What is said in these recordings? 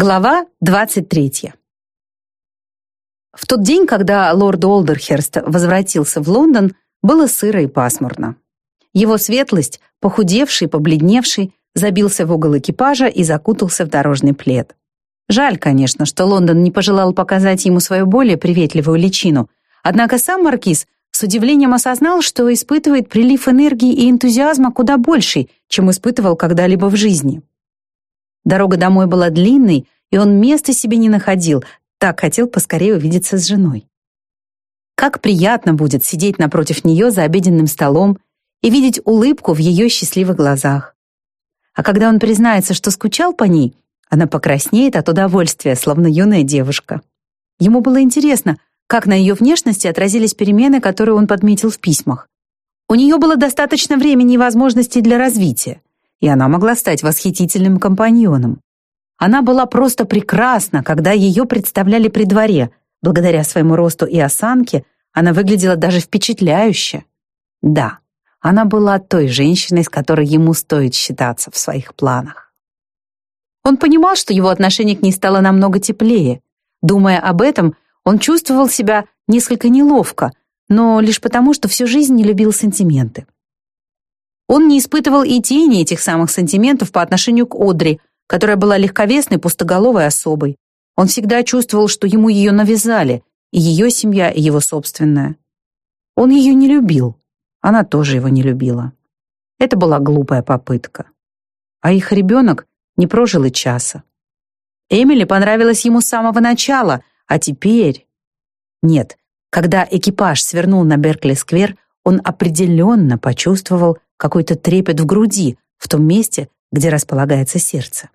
Глава 23. В тот день, когда лорд Олдерхерст возвратился в Лондон, было сыро и пасмурно. Его светлость, похудевший, побледневший, забился в угол экипажа и закутался в дорожный плед. Жаль, конечно, что Лондон не пожелал показать ему свою более приветливую личину, однако сам маркиз с удивлением осознал, что испытывает прилив энергии и энтузиазма куда больший, чем испытывал когда-либо в жизни. Дорога домой была длинной, и он места себе не находил, так хотел поскорее увидеться с женой. Как приятно будет сидеть напротив нее за обеденным столом и видеть улыбку в ее счастливых глазах. А когда он признается, что скучал по ней, она покраснеет от удовольствия, словно юная девушка. Ему было интересно, как на ее внешности отразились перемены, которые он подметил в письмах. У нее было достаточно времени и возможностей для развития и она могла стать восхитительным компаньоном. Она была просто прекрасна, когда ее представляли при дворе. Благодаря своему росту и осанке она выглядела даже впечатляюще. Да, она была той женщиной, с которой ему стоит считаться в своих планах. Он понимал, что его отношение к ней стало намного теплее. Думая об этом, он чувствовал себя несколько неловко, но лишь потому, что всю жизнь не любил сантименты. Он не испытывал и тени этих самых сантиментов по отношению к Одри, которая была легковесной, пустоголовой особой. Он всегда чувствовал, что ему ее навязали, и ее семья, и его собственная. Он ее не любил, она тоже его не любила. Это была глупая попытка. А их ребенок не прожил и часа. Эмили понравилась ему с самого начала, а теперь... Нет, когда экипаж свернул на Беркли-сквер, он определенно почувствовал, какой-то трепет в груди, в том месте, где располагается сердце.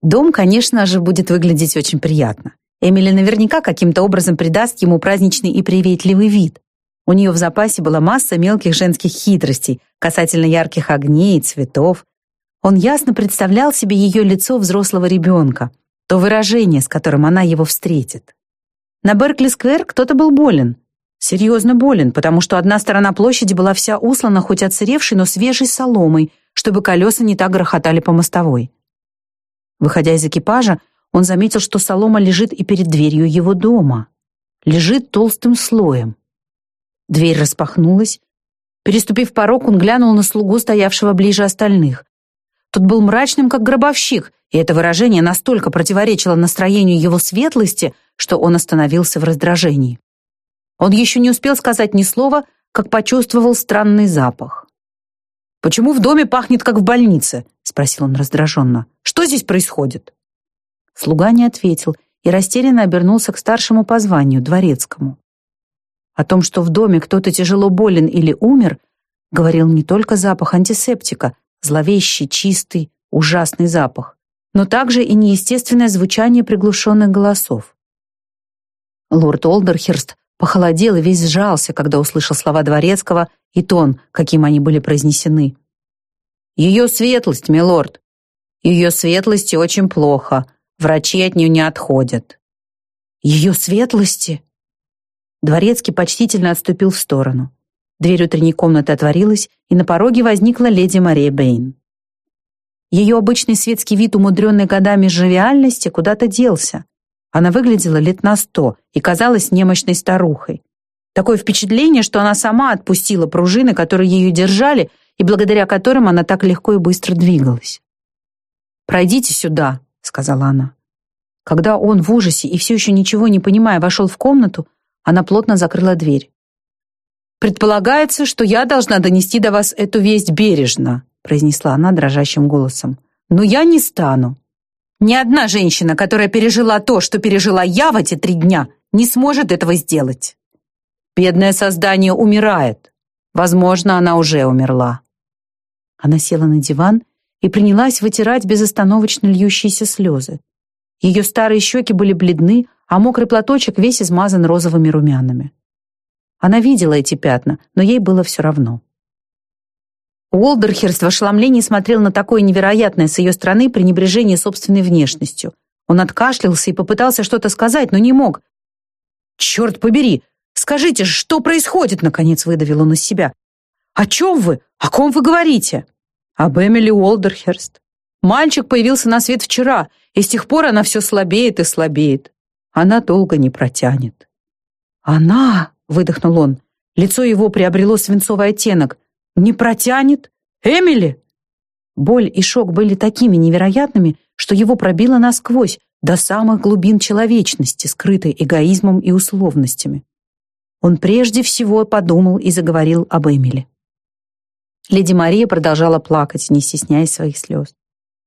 Дом, конечно же, будет выглядеть очень приятно. Эмили наверняка каким-то образом придаст ему праздничный и приветливый вид. У нее в запасе была масса мелких женских хитростей касательно ярких огней и цветов. Он ясно представлял себе ее лицо взрослого ребенка, то выражение, с которым она его встретит. На Беркли-сквер кто-то был болен, Серьезно болен, потому что одна сторона площади была вся услана хоть отсыревшей, но свежей соломой, чтобы колеса не так грохотали по мостовой. Выходя из экипажа, он заметил, что солома лежит и перед дверью его дома. Лежит толстым слоем. Дверь распахнулась. Переступив порог, он глянул на слугу, стоявшего ближе остальных. Тот был мрачным, как гробовщик, и это выражение настолько противоречило настроению его светлости, что он остановился в раздражении. Он еще не успел сказать ни слова, как почувствовал странный запах. «Почему в доме пахнет, как в больнице?» — спросил он раздраженно. «Что здесь происходит?» Слуга не ответил и растерянно обернулся к старшему по званию, дворецкому. О том, что в доме кто-то тяжело болен или умер, говорил не только запах антисептика, зловещий, чистый, ужасный запах, но также и неестественное звучание приглушенных голосов. Лорд Олдерхерст похолодел и весь сжался, когда услышал слова Дворецкого и тон, каким они были произнесены. «Ее светлость, милорд! Ее светлости очень плохо. Врачи от нее не отходят». «Ее светлости?» Дворецкий почтительно отступил в сторону. Дверь утренней комнаты отворилась, и на пороге возникла леди Мария Бэйн. Ее обычный светский вид, умудренный годами живиальности, куда-то делся. Она выглядела лет на сто и казалась немощной старухой. Такое впечатление, что она сама отпустила пружины, которые ее держали, и благодаря которым она так легко и быстро двигалась. «Пройдите сюда», — сказала она. Когда он в ужасе и все еще ничего не понимая вошел в комнату, она плотно закрыла дверь. «Предполагается, что я должна донести до вас эту весть бережно», произнесла она дрожащим голосом. «Но я не стану. Ни одна женщина, которая пережила то, что пережила я в эти три дня, не сможет этого сделать. Бедное создание умирает. Возможно, она уже умерла. Она села на диван и принялась вытирать безостановочно льющиеся слезы. Ее старые щеки были бледны, а мокрый платочек весь измазан розовыми румянами. Она видела эти пятна, но ей было все равно. Уолдерхерст в ошеломлении смотрел на такое невероятное с ее стороны пренебрежение собственной внешностью. Он откашлялся и попытался что-то сказать, но не мог. «Черт побери! Скажите, что происходит?» Наконец выдавил он из себя. «О чем вы? О ком вы говорите?» «Об Эмили Уолдерхерст. Мальчик появился на свет вчера, и с тех пор она все слабеет и слабеет. Она долго не протянет. «Она!» — выдохнул он. Лицо его приобрело свинцовый оттенок. «Не протянет? Эмили?» Боль и шок были такими невероятными, что его пробило насквозь, до самых глубин человечности, скрытой эгоизмом и условностями. Он прежде всего подумал и заговорил об Эмили. Леди Мария продолжала плакать, не стесняясь своих слез.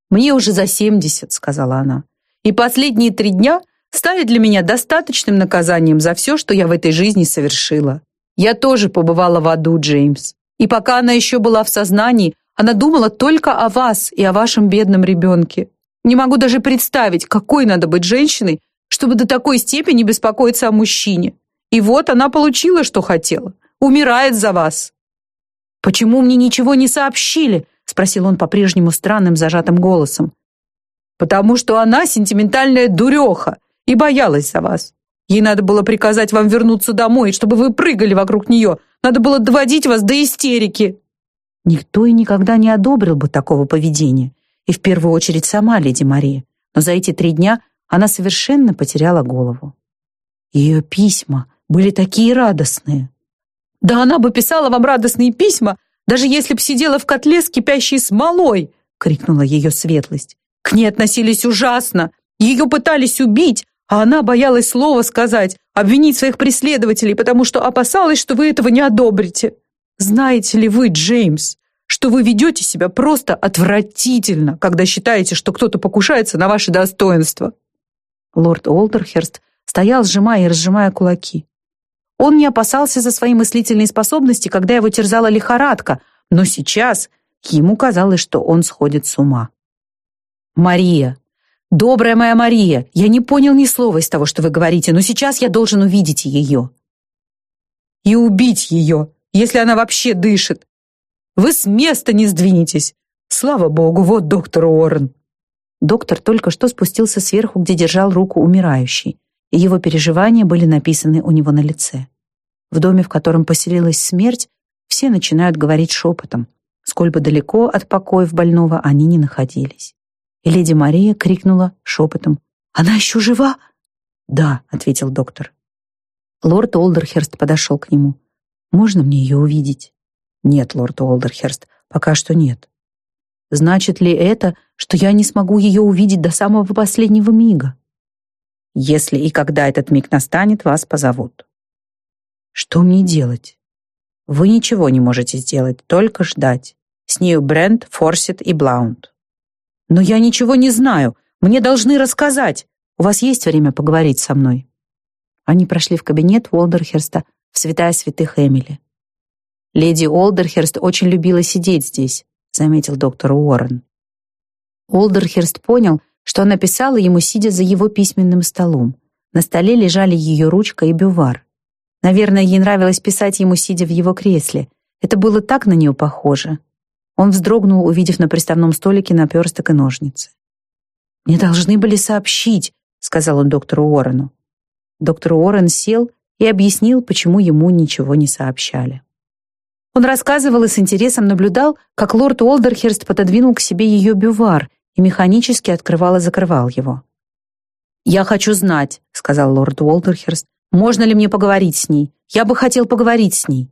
«Мне уже за семьдесят», — сказала она, «и последние три дня стали для меня достаточным наказанием за все, что я в этой жизни совершила. Я тоже побывала в аду, Джеймс. И пока она еще была в сознании, она думала только о вас и о вашем бедном ребенке. Не могу даже представить, какой надо быть женщиной, чтобы до такой степени беспокоиться о мужчине. И вот она получила, что хотела. Умирает за вас. Почему мне ничего не сообщили? спросил он по-прежнему странным зажатым голосом. Потому что она сентиментальная дуреха и боялась за вас. Ей надо было приказать вам вернуться домой, чтобы вы прыгали вокруг нее. Надо было доводить вас до истерики. Никто и никогда не одобрил бы такого поведения и в первую очередь сама леди Мария, но за эти три дня она совершенно потеряла голову. Ее письма были такие радостные. Да она бы писала вам радостные письма, даже если б сидела в котле с кипящей смолой, крикнула ее светлость. К ней относились ужасно. Ее пытались убить, а она боялась слова сказать, обвинить своих преследователей, потому что опасалась, что вы этого не одобрите. Знаете ли вы, Джеймс, что вы ведете себя просто отвратительно, когда считаете, что кто-то покушается на ваше достоинство». Лорд Олдерхерст стоял, сжимая и разжимая кулаки. Он не опасался за свои мыслительные способности, когда его терзала лихорадка, но сейчас ему казалось, что он сходит с ума. «Мария! Добрая моя Мария! Я не понял ни слова из того, что вы говорите, но сейчас я должен увидеть ее». «И убить ее, если она вообще дышит. Вы с места не сдвинетесь. Слава богу, вот доктор Уоррен. Доктор только что спустился сверху, где держал руку умирающий, и его переживания были написаны у него на лице. В доме, в котором поселилась смерть, все начинают говорить шепотом, сколь бы далеко от покоев больного они не находились. И леди Мария крикнула шепотом «Она еще жива?» «Да», — ответил доктор. Лорд Олдерхерст подошел к нему. «Можно мне ее увидеть?» Нет, лорд Олдерхерст, пока что нет. Значит ли это, что я не смогу ее увидеть до самого последнего мига? Если и когда этот миг настанет, вас позовут. Что мне делать? Вы ничего не можете сделать, только ждать. С нею Брент, Форсит и Блаунд. Но я ничего не знаю. Мне должны рассказать. У вас есть время поговорить со мной? Они прошли в кабинет Уолдерхерста в святая святых Эмили. Леди Олдерхерст очень любила сидеть здесь, заметил доктор Уоррен. Олдерхерст понял, что она писала ему, сидя за его письменным столом. На столе лежали ее ручка и бювар. Наверное, ей нравилось писать ему, сидя в его кресле. Это было так на нее похоже. Он вздрогнул, увидев на приставном столике наперсток и ножницы. «Мне должны были сообщить», — сказал он доктору Уоррену. Доктор Уоррен сел и объяснил, почему ему ничего не сообщали. Он рассказывал и с интересом наблюдал, как лорд Уолдерхерст пододвинул к себе ее бювар и механически открывал и закрывал его. «Я хочу знать», — сказал лорд Уолдерхерст, «можно ли мне поговорить с ней? Я бы хотел поговорить с ней».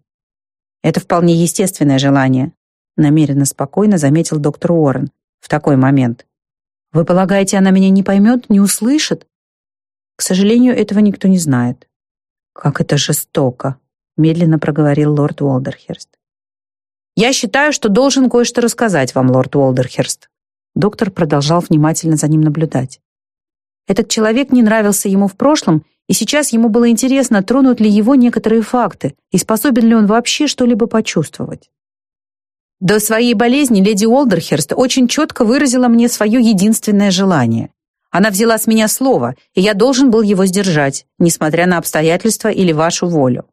«Это вполне естественное желание», — намеренно спокойно заметил доктор Уоррен в такой момент. «Вы полагаете, она меня не поймет, не услышит?» «К сожалению, этого никто не знает». «Как это жестоко», медленно проговорил лорд Уолдерхерст. «Я считаю, что должен кое-что рассказать вам, лорд Уолдерхерст». Доктор продолжал внимательно за ним наблюдать. Этот человек не нравился ему в прошлом, и сейчас ему было интересно, тронут ли его некоторые факты, и способен ли он вообще что-либо почувствовать. До своей болезни леди Уолдерхерст очень четко выразила мне свое единственное желание. Она взяла с меня слово, и я должен был его сдержать, несмотря на обстоятельства или вашу волю.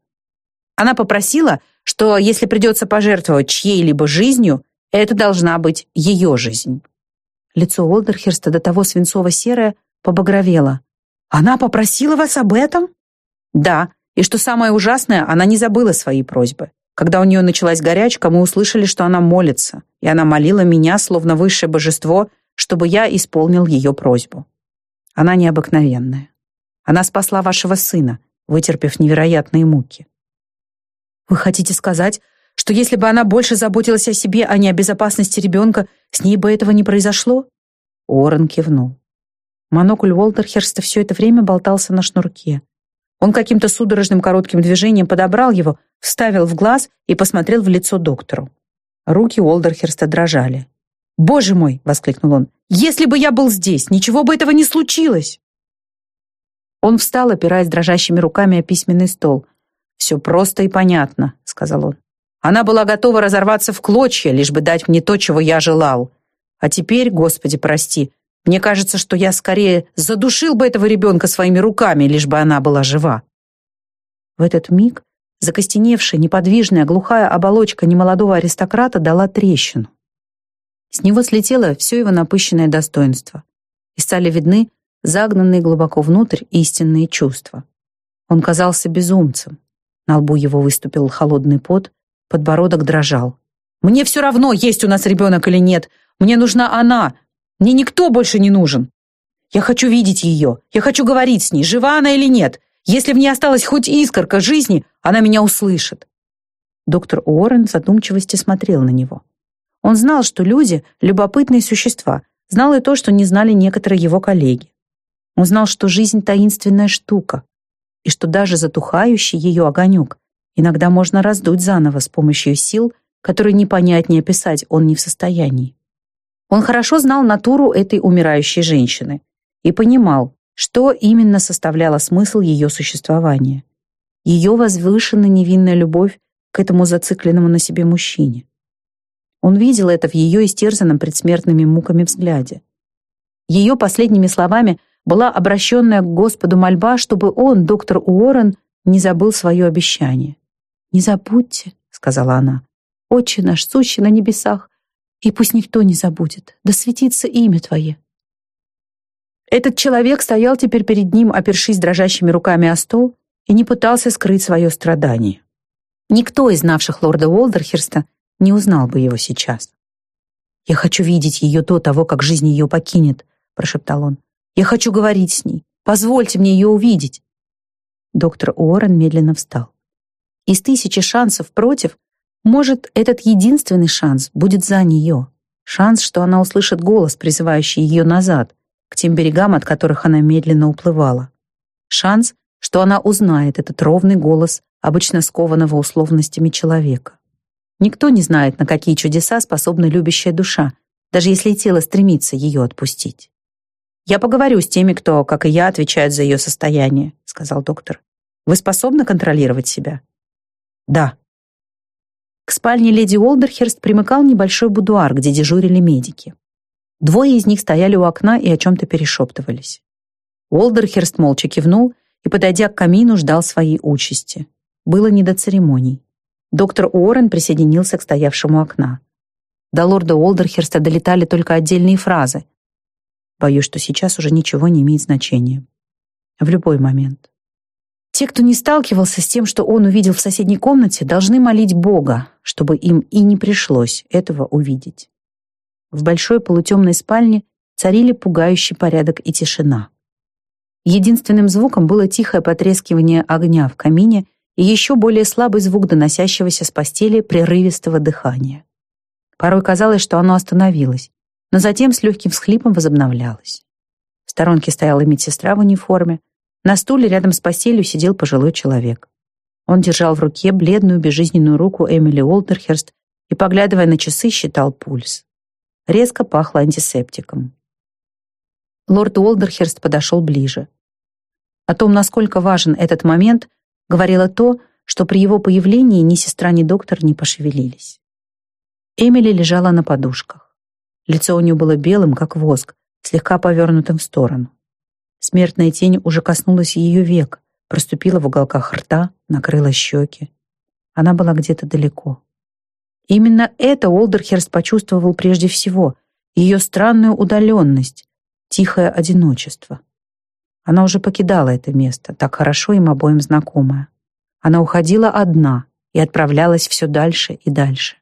Она попросила, что если придется пожертвовать чьей-либо жизнью, это должна быть ее жизнь. Лицо Олдерхерста до того свинцово-серое побагровело. «Она попросила вас об этом?» «Да, и что самое ужасное, она не забыла свои просьбы. Когда у нее началась горячка, мы услышали, что она молится, и она молила меня, словно высшее божество, чтобы я исполнил ее просьбу. Она необыкновенная. Она спасла вашего сына, вытерпев невероятные муки. Вы хотите сказать, что если бы она больше заботилась о себе, а не о безопасности ребенка, с ней бы этого не произошло? Уоррен кивнул. Монокль Уолтерхерста все это время болтался на шнурке. Он каким-то судорожным коротким движением подобрал его, вставил в глаз и посмотрел в лицо доктору. Руки Уолдерхерста дрожали. «Боже мой!» — воскликнул он. «Если бы я был здесь, ничего бы этого не случилось!» Он встал, опираясь дрожащими руками о письменный стол. «Все просто и понятно», — сказал он. «Она была готова разорваться в клочья, лишь бы дать мне то, чего я желал. А теперь, Господи, прости, мне кажется, что я скорее задушил бы этого ребенка своими руками, лишь бы она была жива». В этот миг закостеневшая, неподвижная, глухая оболочка немолодого аристократа дала трещину. С него слетело все его напыщенное достоинство, и стали видны загнанные глубоко внутрь истинные чувства. Он казался безумцем. На лбу его выступил холодный пот, подбородок дрожал. «Мне все равно, есть у нас ребенок или нет. Мне нужна она. Мне никто больше не нужен. Я хочу видеть ее. Я хочу говорить с ней, жива она или нет. Если в ней осталась хоть искорка жизни, она меня услышит». Доктор Уоррен в задумчивости смотрел на него. Он знал, что люди — любопытные существа, знал и то, что не знали некоторые его коллеги. Он знал, что жизнь — таинственная штука, и что даже затухающий ее огонек иногда можно раздуть заново с помощью сил, которые не понять, не описать он не в состоянии. Он хорошо знал натуру этой умирающей женщины и понимал, что именно составляло смысл ее существования. Ее возвышенно невинная любовь к этому зацикленному на себе мужчине. Он видел это в ее истерзанном предсмертными муками взгляде. Ее последними словами была обращенная к Господу мольба, чтобы он, доктор Уоррен, не забыл свое обещание. «Не забудьте», — сказала она, — «Отче наш, сущий на небесах, и пусть никто не забудет, да светится имя Твое». Этот человек стоял теперь перед ним, опершись дрожащими руками о стол, и не пытался скрыть свое страдание. Никто из знавших лорда Уолдерхерста не узнал бы его сейчас. «Я хочу видеть ее до того, как жизнь ее покинет», — прошептал он. «Я хочу говорить с ней. Позвольте мне ее увидеть». Доктор Уоррен медленно встал. Из тысячи шансов против, может, этот единственный шанс будет за нее. Шанс, что она услышит голос, призывающий ее назад, к тем берегам, от которых она медленно уплывала. Шанс, что она узнает этот ровный голос, обычно скованного условностями человека. Никто не знает, на какие чудеса способна любящая душа, даже если тело стремится ее отпустить. «Я поговорю с теми, кто, как и я, отвечает за ее состояние», — сказал доктор. «Вы способны контролировать себя?» «Да». К спальне леди Уолдерхерст примыкал небольшой будуар, где дежурили медики. Двое из них стояли у окна и о чем-то перешептывались. Уолдерхерст молча кивнул и, подойдя к камину, ждал своей участи. Было не до церемоний. Доктор Уоррен присоединился к стоявшему окна. До лорда Уолдерхерста долетали только отдельные фразы. Боюсь, что сейчас уже ничего не имеет значения. В любой момент. Те, кто не сталкивался с тем, что он увидел в соседней комнате, должны молить Бога, чтобы им и не пришлось этого увидеть. В большой полутемной спальне царили пугающий порядок и тишина. Единственным звуком было тихое потрескивание огня в камине и еще более слабый звук доносящегося с постели прерывистого дыхания. Порой казалось, что оно остановилось, но затем с легким всхлипом возобновлялось. В сторонке стояла медсестра в униформе. На стуле рядом с постелью сидел пожилой человек. Он держал в руке бледную безжизненную руку Эмили Уолтерхерст и, поглядывая на часы, считал пульс. Резко пахло антисептиком. Лорд Уолдерхерст подошел ближе. О том, насколько важен этот момент, говорило то, что при его появлении ни сестра, ни доктор не пошевелились. Эмили лежала на подушках. Лицо у нее было белым, как воск, слегка повернутым в сторону. Смертная тень уже коснулась ее век, проступила в уголках рта, накрыла щеки. Она была где-то далеко. Именно это Олдерхерст почувствовал прежде всего, ее странную удаленность, тихое одиночество. Она уже покидала это место, так хорошо им обоим знакомое. Она уходила одна и отправлялась все дальше и дальше.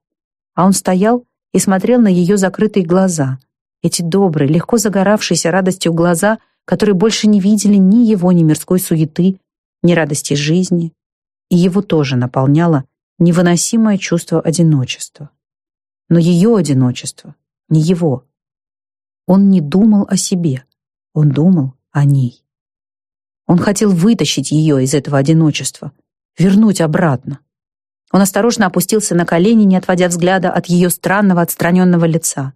А он стоял и смотрел на ее закрытые глаза, эти добрые, легко загоравшиеся радостью глаза, которые больше не видели ни его, ни мирской суеты, ни радости жизни, и его тоже наполняло невыносимое чувство одиночества. Но ее одиночество, не его. Он не думал о себе, он думал о ней. Он хотел вытащить ее из этого одиночества, вернуть обратно. Он осторожно опустился на колени, не отводя взгляда от ее странного отстраненного лица,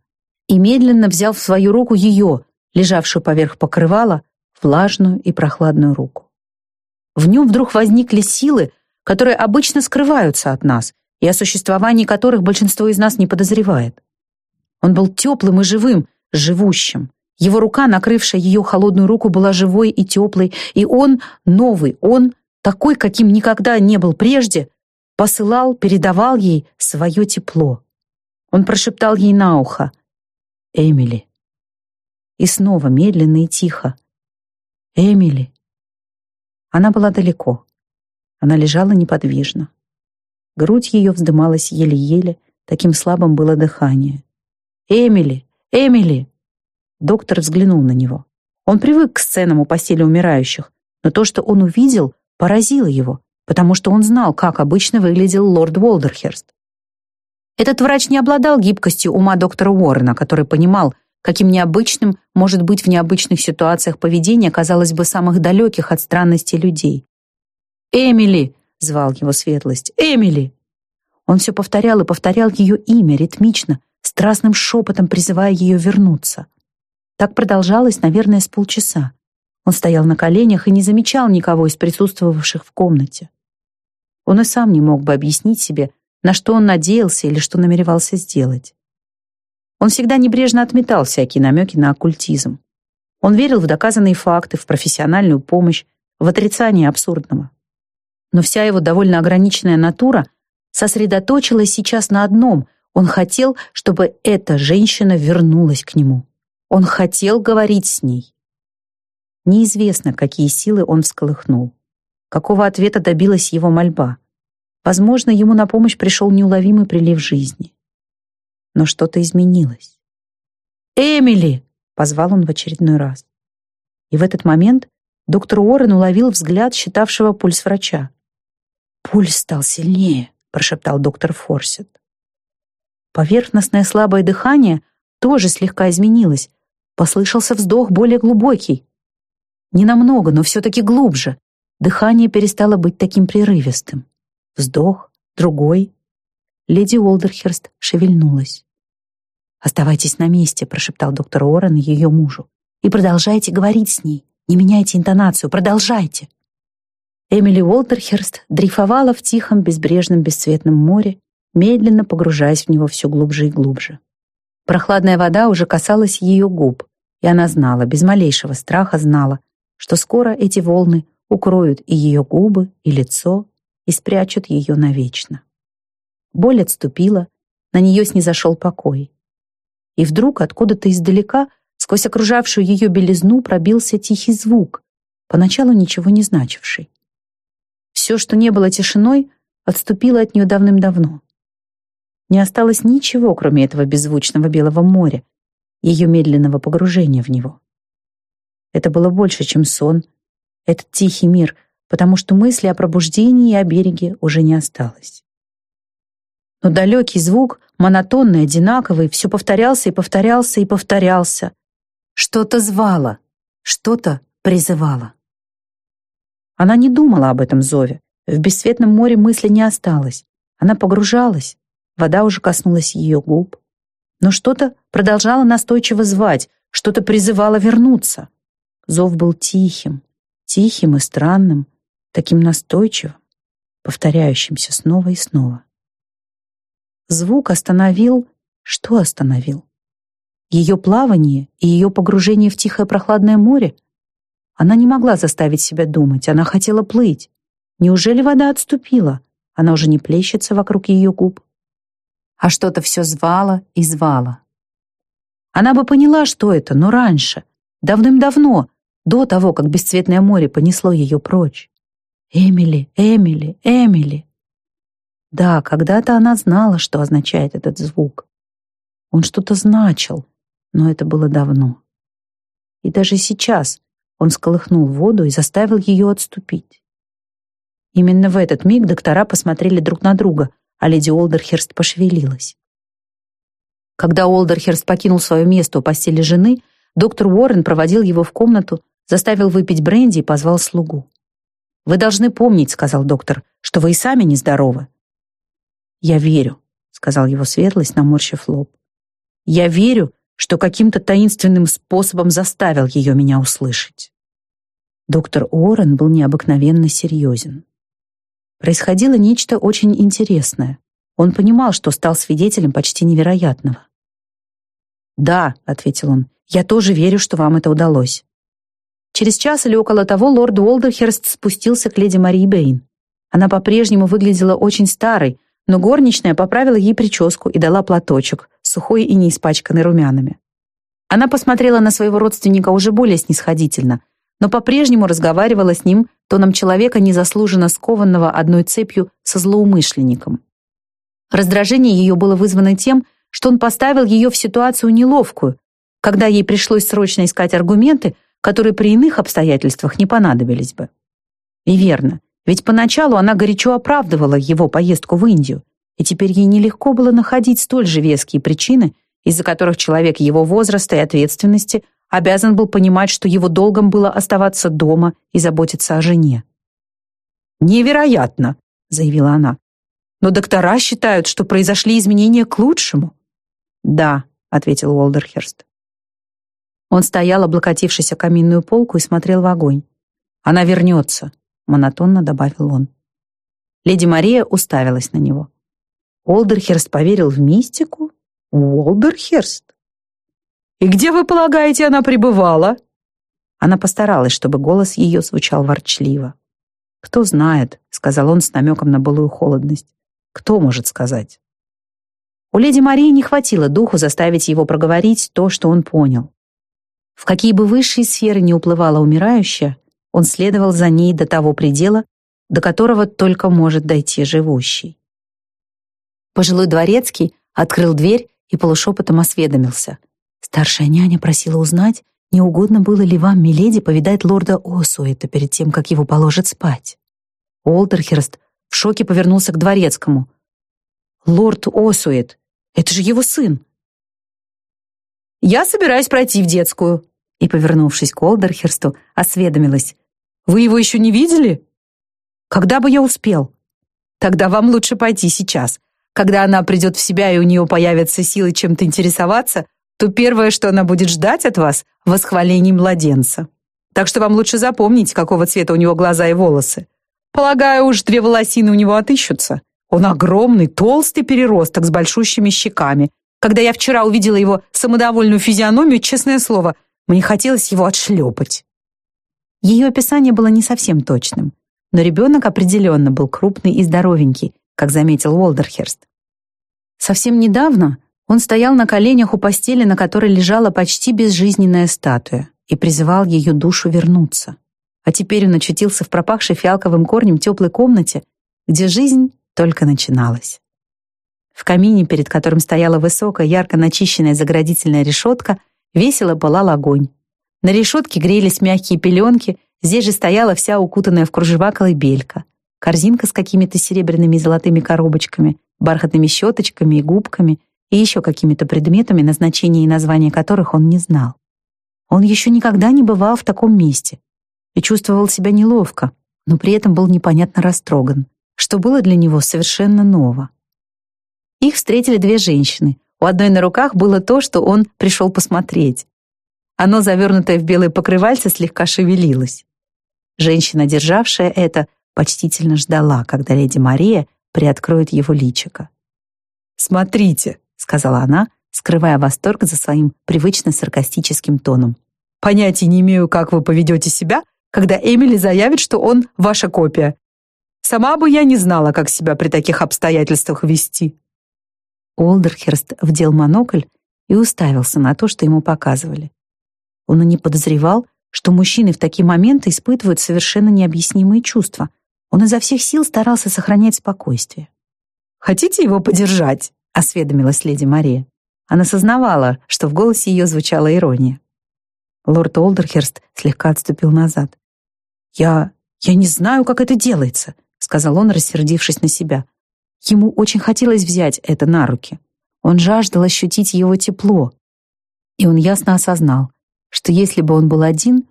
и медленно взял в свою руку ее, лежавшую поверх покрывала, влажную и прохладную руку. В нем вдруг возникли силы, которые обычно скрываются от нас и о существовании которых большинство из нас не подозревает. Он был теплым и живым, живущим. Его рука, накрывшая ее холодную руку, была живой и теплой, и он, новый, он, такой, каким никогда не был прежде, посылал, передавал ей свое тепло. Он прошептал ей на ухо «Эмили». И снова медленно и тихо «Эмили». Она была далеко. Она лежала неподвижно. Грудь ее вздымалась еле-еле, таким слабым было дыхание. «Эмили! Эмили!» Доктор взглянул на него. Он привык к сценам у постели умирающих, но то, что он увидел, поразило его, потому что он знал, как обычно выглядел лорд Уолдерхерст. Этот врач не обладал гибкостью ума доктора Уоррена, который понимал, каким необычным может быть в необычных ситуациях поведение, казалось бы, самых далеких от странности людей. «Эмили!» — звал его светлость. «Эмили!» Он все повторял и повторял ее имя ритмично, страстным шепотом призывая ее вернуться. Так продолжалось, наверное, с полчаса. Он стоял на коленях и не замечал никого из присутствовавших в комнате. Он и сам не мог бы объяснить себе, на что он надеялся или что намеревался сделать. Он всегда небрежно отметал всякие намеки на оккультизм. Он верил в доказанные факты, в профессиональную помощь, в отрицание абсурдного но вся его довольно ограниченная натура сосредоточилась сейчас на одном. Он хотел, чтобы эта женщина вернулась к нему. Он хотел говорить с ней. Неизвестно, какие силы он всколыхнул. Какого ответа добилась его мольба. Возможно, ему на помощь пришел неуловимый прилив жизни. Но что-то изменилось. «Эмили!» — позвал он в очередной раз. И в этот момент доктор Уоррен уловил взгляд считавшего пульс врача. «Пульс стал сильнее», — прошептал доктор Форсет. Поверхностное слабое дыхание тоже слегка изменилось. Послышался вздох более глубокий. Не намного, но все-таки глубже. Дыхание перестало быть таким прерывистым. Вздох, другой. Леди Уолдерхерст шевельнулась. «Оставайтесь на месте», — прошептал доктор Уоррен ее мужу. «И продолжайте говорить с ней. Не меняйте интонацию, продолжайте». Эмили Уолтерхерст дрейфовала в тихом, безбрежном, бесцветном море, медленно погружаясь в него все глубже и глубже. Прохладная вода уже касалась ее губ, и она знала, без малейшего страха знала, что скоро эти волны укроют и ее губы, и лицо, и спрячут ее навечно. Боль отступила, на нее снизошел покой. И вдруг откуда-то издалека, сквозь окружавшую ее белизну, пробился тихий звук, поначалу ничего не значивший. Все, что не было тишиной, отступило от нее давным-давно. Не осталось ничего, кроме этого беззвучного белого моря, ее медленного погружения в него. Это было больше, чем сон, этот тихий мир, потому что мысли о пробуждении и о береге уже не осталось. Но далекий звук, монотонный, одинаковый, все повторялся и повторялся и повторялся. Что-то звало, что-то призывало. Она не думала об этом зове. В бесцветном море мысли не осталось. Она погружалась. Вода уже коснулась ее губ. Но что-то продолжало настойчиво звать, что-то призывало вернуться. Зов был тихим, тихим и странным, таким настойчивым, повторяющимся снова и снова. Звук остановил... Что остановил? Ее плавание и ее погружение в тихое прохладное море? Она не могла заставить себя думать, она хотела плыть. Неужели вода отступила? Она уже не плещется вокруг ее губ. А что-то все звало и звало. Она бы поняла, что это, но раньше, давным-давно, до того, как бесцветное море понесло ее прочь. Эмили, Эмили, Эмили. Да, когда-то она знала, что означает этот звук. Он что-то значил, но это было давно. И даже сейчас, Он сколыхнул воду и заставил ее отступить. Именно в этот миг доктора посмотрели друг на друга, а леди Олдерхерст пошевелилась. Когда Олдерхерст покинул свое место у постели жены, доктор Уоррен проводил его в комнату, заставил выпить бренди и позвал слугу. «Вы должны помнить», — сказал доктор, — «что вы и сами нездоровы». «Я верю», — сказал его светлость, наморщив лоб. «Я верю, что каким-то таинственным способом заставил ее меня услышать». Доктор Уоррен был необыкновенно серьезен. Происходило нечто очень интересное. Он понимал, что стал свидетелем почти невероятного. «Да», — ответил он, — «я тоже верю, что вам это удалось». Через час или около того лорд Уолдерхерст спустился к леди Марии Бэйн. Она по-прежнему выглядела очень старой, но горничная поправила ей прическу и дала платочек, сухой и не испачканный румянами. Она посмотрела на своего родственника уже более снисходительно, но по-прежнему разговаривала с ним тоном человека, незаслуженно скованного одной цепью со злоумышленником. Раздражение ее было вызвано тем, что он поставил ее в ситуацию неловкую, когда ей пришлось срочно искать аргументы, которые при иных обстоятельствах не понадобились бы. И верно, ведь поначалу она горячо оправдывала его поездку в Индию, и теперь ей нелегко было находить столь же веские причины, из-за которых человек его возраста и ответственности обязан был понимать, что его долгом было оставаться дома и заботиться о жене. «Невероятно!» — заявила она. «Но доктора считают, что произошли изменения к лучшему». «Да», — ответил Уолдерхерст. Он стоял, облокотившись о каминную полку, и смотрел в огонь. «Она вернется», — монотонно добавил он. Леди Мария уставилась на него. Уолдерхерст поверил в мистику? Уолдерхерст? «И где, вы полагаете, она пребывала?» Она постаралась, чтобы голос ее звучал ворчливо. «Кто знает», — сказал он с намеком на былую холодность. «Кто может сказать?» У леди Марии не хватило духу заставить его проговорить то, что он понял. В какие бы высшие сферы не уплывала умирающая, он следовал за ней до того предела, до которого только может дойти живущий. Пожилой дворецкий открыл дверь и полушепотом осведомился. Старшая няня просила узнать, не угодно было ли вам, миледи, повидать лорда Осуэта перед тем, как его положат спать. Олдерхерст в шоке повернулся к дворецкому. «Лорд Осуэт, это же его сын!» «Я собираюсь пройти в детскую», и, повернувшись к Олдерхерсту, осведомилась. «Вы его еще не видели?» «Когда бы я успел?» «Тогда вам лучше пойти сейчас. Когда она придет в себя и у нее появятся силы чем-то интересоваться, то первое, что она будет ждать от вас — восхвалений младенца. Так что вам лучше запомнить, какого цвета у него глаза и волосы. Полагаю, уж две волосины у него отыщутся. Он огромный, толстый переросток с большущими щеками. Когда я вчера увидела его самодовольную физиономию, честное слово, мне хотелось его отшлепать. Ее описание было не совсем точным, но ребенок определенно был крупный и здоровенький, как заметил Уолдерхерст. Совсем недавно он стоял на коленях у постели, на которой лежала почти безжизненная статуя, и призывал ее душу вернуться. А теперь он очутился в пропахшей фиалковым корнем теплой комнате, где жизнь только начиналась. В камине, перед которым стояла высокая, ярко начищенная заградительная решетка, Весело пылал огонь. На решетке грелись мягкие пеленки, здесь же стояла вся укутанная в кружева колыбелька. Корзинка с какими-то серебряными и золотыми коробочками, бархатными щеточками и губками и еще какими-то предметами, назначения и названия которых он не знал. Он еще никогда не бывал в таком месте и чувствовал себя неловко, но при этом был непонятно растроган, что было для него совершенно ново. Их встретили две женщины, у одной на руках было то, что он пришел посмотреть. Оно, завернутое в белое покрывальце, слегка шевелилось. Женщина, державшая это, почтительно ждала, когда леди Мария приоткроет его личико. «Смотрите», — сказала она, скрывая восторг за своим привычно саркастическим тоном. «Понятия не имею, как вы поведете себя, когда Эмили заявит, что он ваша копия. Сама бы я не знала, как себя при таких обстоятельствах вести». Олдерхерст вдел монокль и уставился на то, что ему показывали. Он и не подозревал, что мужчины в такие моменты испытывают совершенно необъяснимые чувства. Он изо всех сил старался сохранять спокойствие. «Хотите его подержать?» — осведомилась леди Мария. Она сознавала, что в голосе ее звучала ирония. Лорд Олдерхерст слегка отступил назад. «Я... я не знаю, как это делается», — сказал он, рассердившись на себя. Ему очень хотелось взять это на руки. Он жаждал ощутить его тепло. И он ясно осознал, что если бы он был один,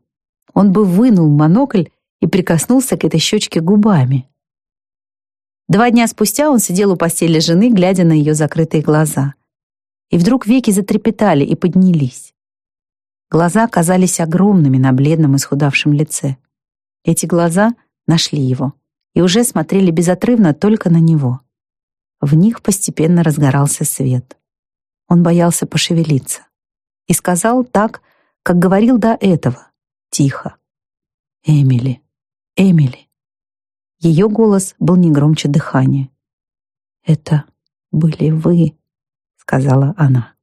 он бы вынул монокль и прикоснулся к этой щечке губами. Два дня спустя он сидел у постели жены, глядя на ее закрытые глаза. И вдруг веки затрепетали и поднялись. Глаза казались огромными на бледном исхудавшем лице. Эти глаза нашли его и уже смотрели безотрывно только на него. В них постепенно разгорался свет. Он боялся пошевелиться. И сказал так, как говорил до этого, тихо. «Эмили, Эмили». Ее голос был не громче дыхания. «Это были вы», — сказала она.